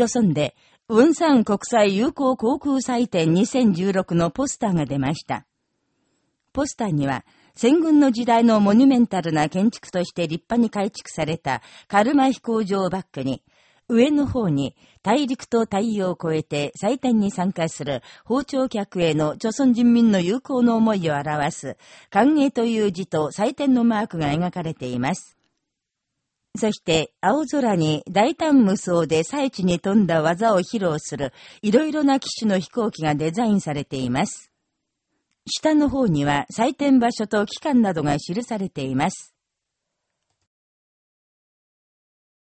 朝村で、雲山国際友好航空祭典2016のポスターが出ました。ポスターには、戦軍の時代のモニュメンタルな建築として立派に改築されたカルマ飛行場をバックに、上の方に大陸と太陽を越えて祭典に参加する包丁客への朝鮮人民の友好の思いを表す歓迎という字と祭典のマークが描かれています。そして、青空に大胆無双で最地に富んだ技を披露する、いろいろな機種の飛行機がデザインされています。下の方には採点場所と期間などが記されています。